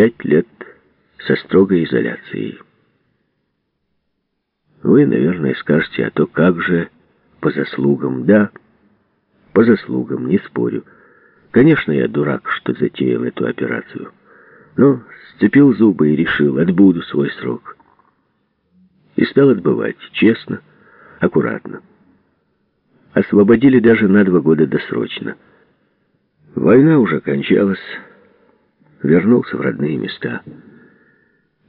пять лет со строгой изоляцией. Вы, наверное, скажете, а то как же по заслугам? Да, по заслугам, не спорю. Конечно, я дурак, что затеял эту операцию. Но сцепил зубы и решил, отбуду свой срок. И стал отбывать, честно, аккуратно. Освободили даже на два года досрочно. Война уже кончалась, вернулся в родные места.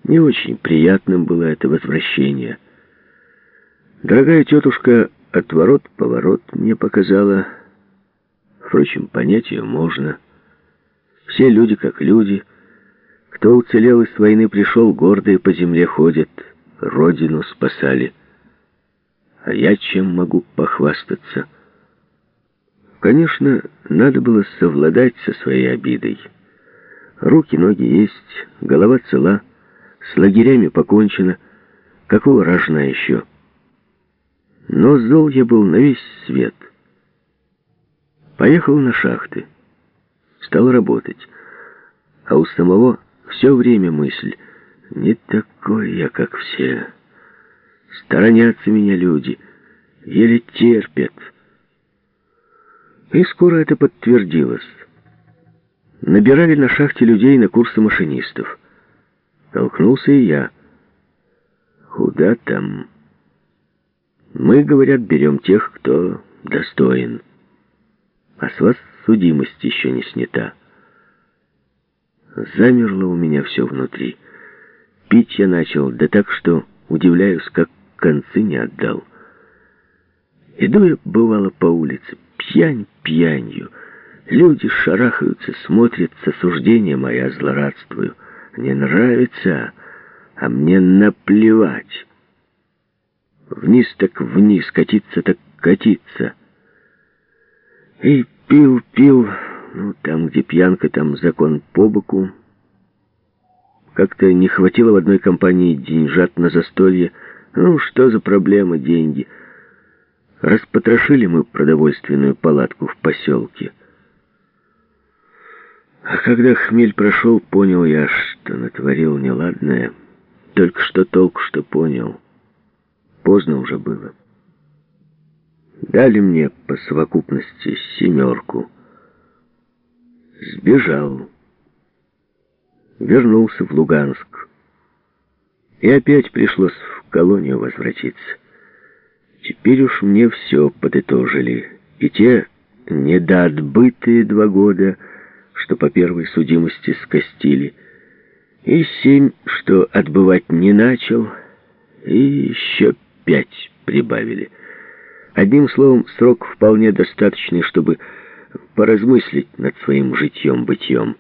Не очень приятным было это возвращение. Дорогая тетушка отворот-поворот мне показала. Впрочем, понять ее можно. Все люди как люди. Кто уцелел из войны, пришел, гордые по земле ходят, родину спасали. А я чем могу похвастаться? Конечно, надо было совладать со своей обидой. Руки, ноги есть, голова цела, с лагерями покончено. Какого рожна еще? Но зол я был на весь свет. Поехал на шахты. Стал работать. А у самого все время мысль. Не такой я, как все. Сторонятся меня люди. Еле терпят. И скоро это подтвердилось. Набирали на шахте людей на курсы машинистов. Толкнулся и я. Куда там? Мы, говорят, берем тех, кто достоин. А с вас судимость еще не снята. Замерло у меня все внутри. Пить я начал, да так, что удивляюсь, как концы не отдал. Иду я, бывало, по улице, пьянь пьянью. Люди шарахаются, смотрят с осуждением, а я злорадствую. Не нравится, а мне наплевать. Вниз так вниз, катиться так катиться. И пил, пил, ну, там, где пьянка, там закон по боку. Как-то не хватило в одной компании деньжат на застолье. Ну, что за проблема, деньги? Распотрошили мы продовольственную палатку в поселке. А когда хмель прошел, понял я, что натворил неладное. Только что толк, что понял. Поздно уже было. Дали мне по совокупности семерку. Сбежал. Вернулся в Луганск. И опять пришлось в колонию возвратиться. Теперь уж мне все подытожили. И те недоотбытые два года — что по первой судимости скостили, и семь, что отбывать не начал, и еще пять прибавили. Одним словом, срок вполне достаточный, чтобы поразмыслить над своим житьем-бытьем.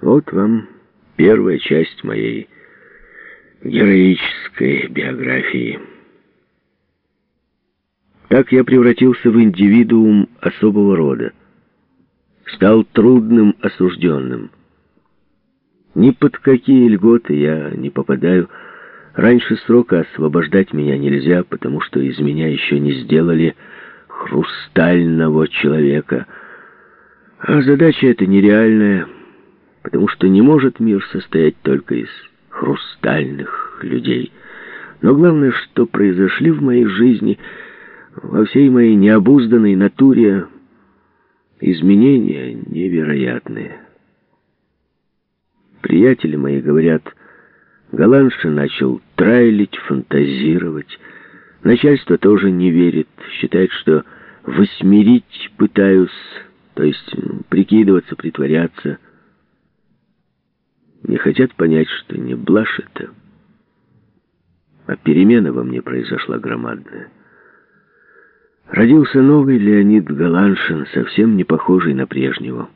Вот вам первая часть моей героической биографии. Так я превратился в индивидуум особого рода стал трудным осужденным. Ни под какие льготы я не попадаю. Раньше срока освобождать меня нельзя, потому что из меня еще не сделали хрустального человека. А задача эта нереальная, потому что не может мир состоять только из хрустальных людей. Но главное, что произошли в моей жизни, во всей моей необузданной натуре, Изменения невероятные. Приятели мои говорят, Галанша начал трайлить, фантазировать. Начальство тоже не верит, считает, что восьмерить пытаюсь, то есть прикидываться, притворяться. Не хотят понять, что не блажь это, а перемена во мне произошла громадная. Родился новый Леонид Галаншин, совсем не похожий на прежнего.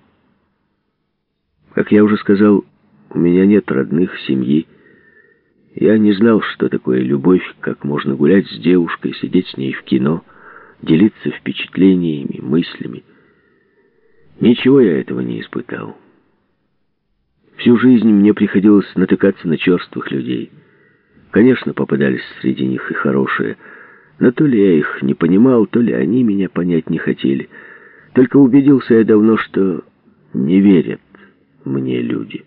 Как я уже сказал, у меня нет родных, семьи. Я не знал, что такое любовь, как можно гулять с девушкой, сидеть с ней в кино, делиться впечатлениями, мыслями. Ничего я этого не испытал. Всю жизнь мне приходилось натыкаться на черствых людей. Конечно, попадались среди них и хорошие, но то ли я их не понимал, то ли они меня понять не хотели. Только убедился я давно, что не верят мне люди.